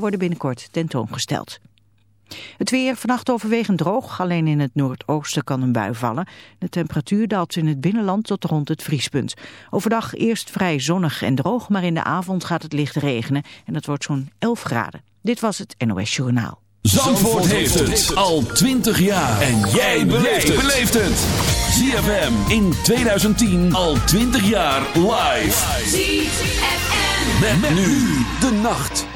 worden binnenkort tentoongesteld. Het weer vannacht overwegend droog, alleen in het noordoosten kan een bui vallen. De temperatuur daalt in het binnenland tot rond het vriespunt. Overdag eerst vrij zonnig en droog, maar in de avond gaat het licht regenen en het wordt zo'n 11 graden. Dit was het NOS Journaal. Zandvoort, heeft het al 20 jaar en jij beleeft het. ZFM in 2010 al 20 jaar live. ZFM met nu de nacht.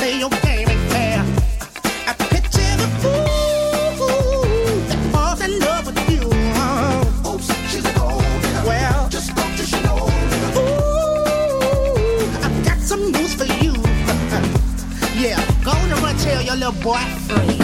black free.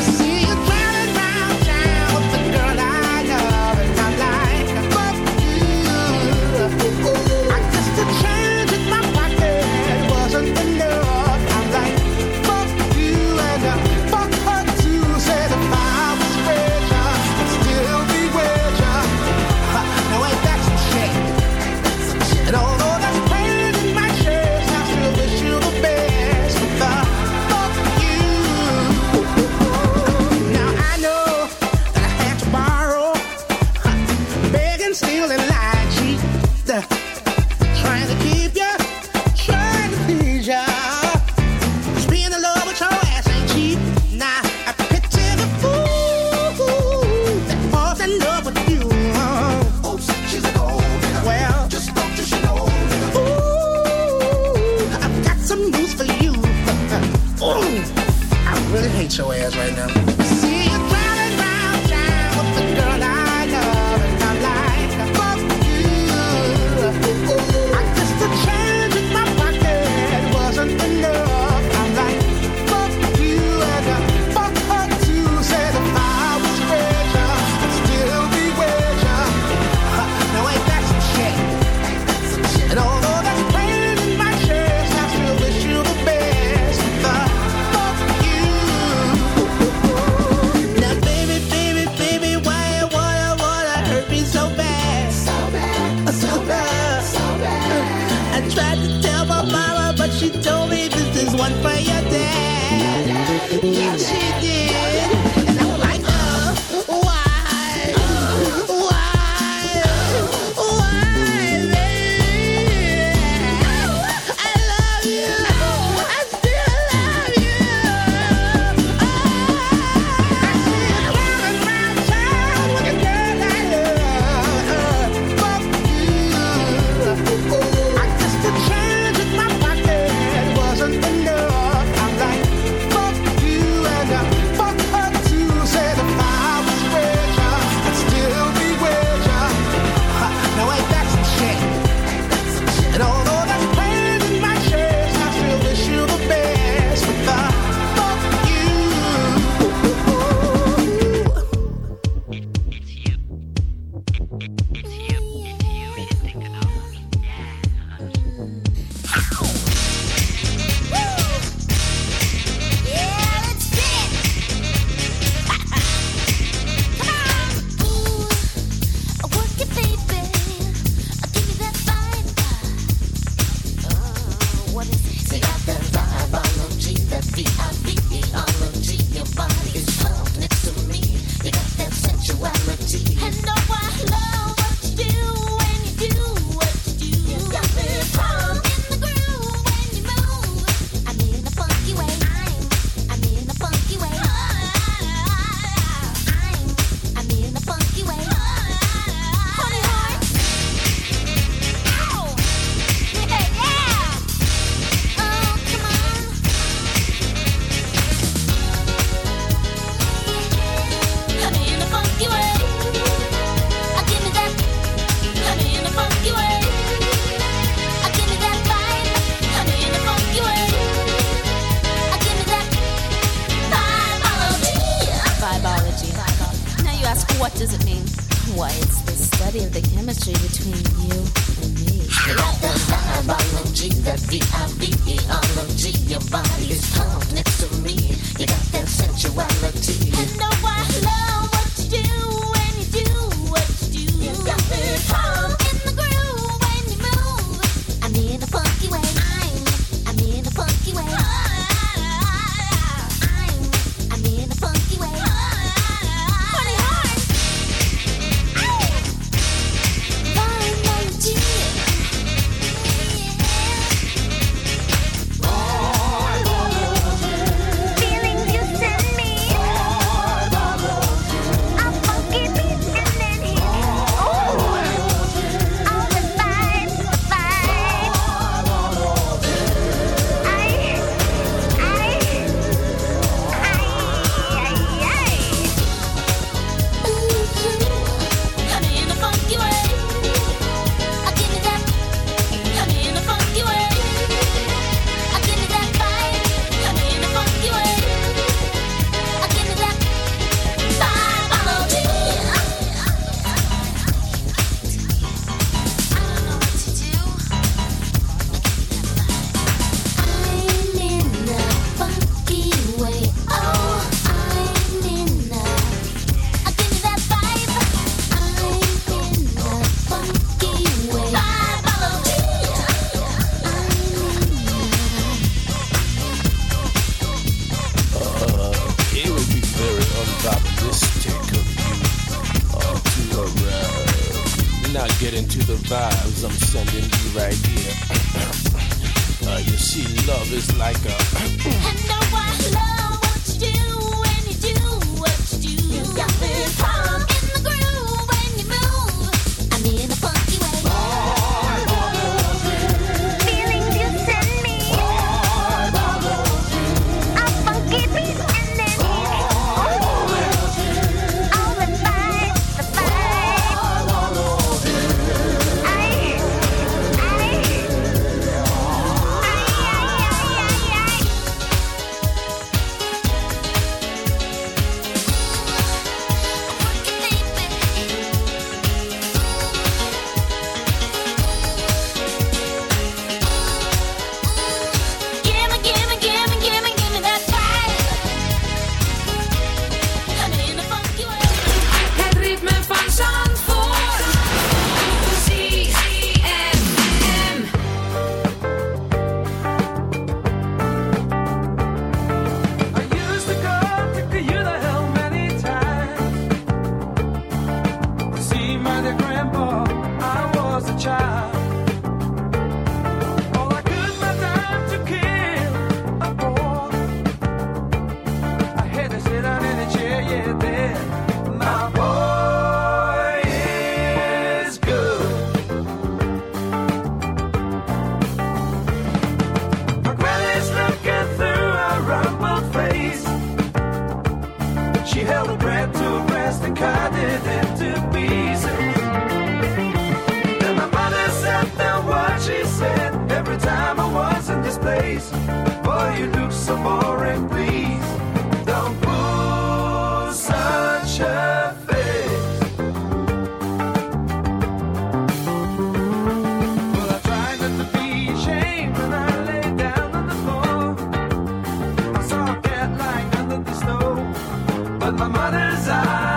My mother's eyes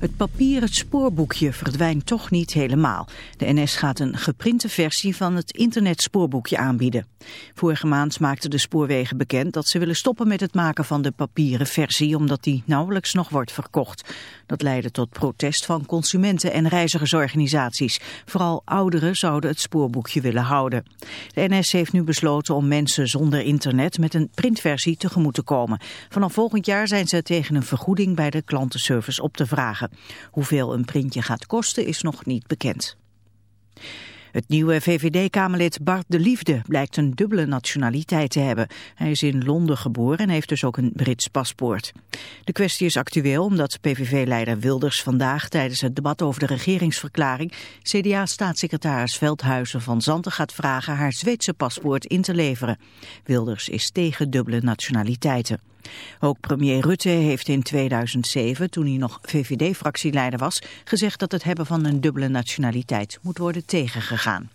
Het papieren spoorboekje verdwijnt toch niet helemaal. De NS gaat een geprinte versie van het internetspoorboekje aanbieden. Vorige maand maakten de spoorwegen bekend dat ze willen stoppen met het maken van de papieren versie, omdat die nauwelijks nog wordt verkocht. Dat leidde tot protest van consumenten en reizigersorganisaties. Vooral ouderen zouden het spoorboekje willen houden. De NS heeft nu besloten om mensen zonder internet met een printversie tegemoet te komen. Vanaf volgend jaar zijn ze tegen een vergoeding bij de klantenservice op te vragen. Hoeveel een printje gaat kosten is nog niet bekend. Het nieuwe VVD-Kamerlid Bart de Liefde blijkt een dubbele nationaliteit te hebben. Hij is in Londen geboren en heeft dus ook een Brits paspoort. De kwestie is actueel omdat PVV-leider Wilders vandaag tijdens het debat over de regeringsverklaring CDA-staatssecretaris Veldhuizen van Zanten gaat vragen haar Zweedse paspoort in te leveren. Wilders is tegen dubbele nationaliteiten. Ook premier Rutte heeft in 2007, toen hij nog VVD-fractieleider was, gezegd dat het hebben van een dubbele nationaliteit moet worden tegengegaan.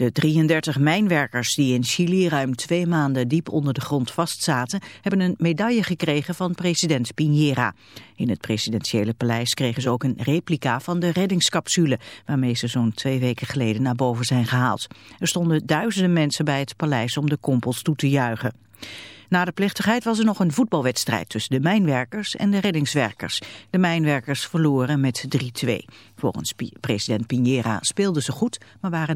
De 33 mijnwerkers die in Chili ruim twee maanden diep onder de grond vastzaten, hebben een medaille gekregen van president Piñera. In het presidentiële paleis kregen ze ook een replica van de reddingscapsule, waarmee ze zo'n twee weken geleden naar boven zijn gehaald. Er stonden duizenden mensen bij het paleis om de kompels toe te juichen. Na de plechtigheid was er nog een voetbalwedstrijd tussen de mijnwerkers en de reddingswerkers. De mijnwerkers verloren met 3-2. Volgens president Piñera speelden ze goed, maar waren de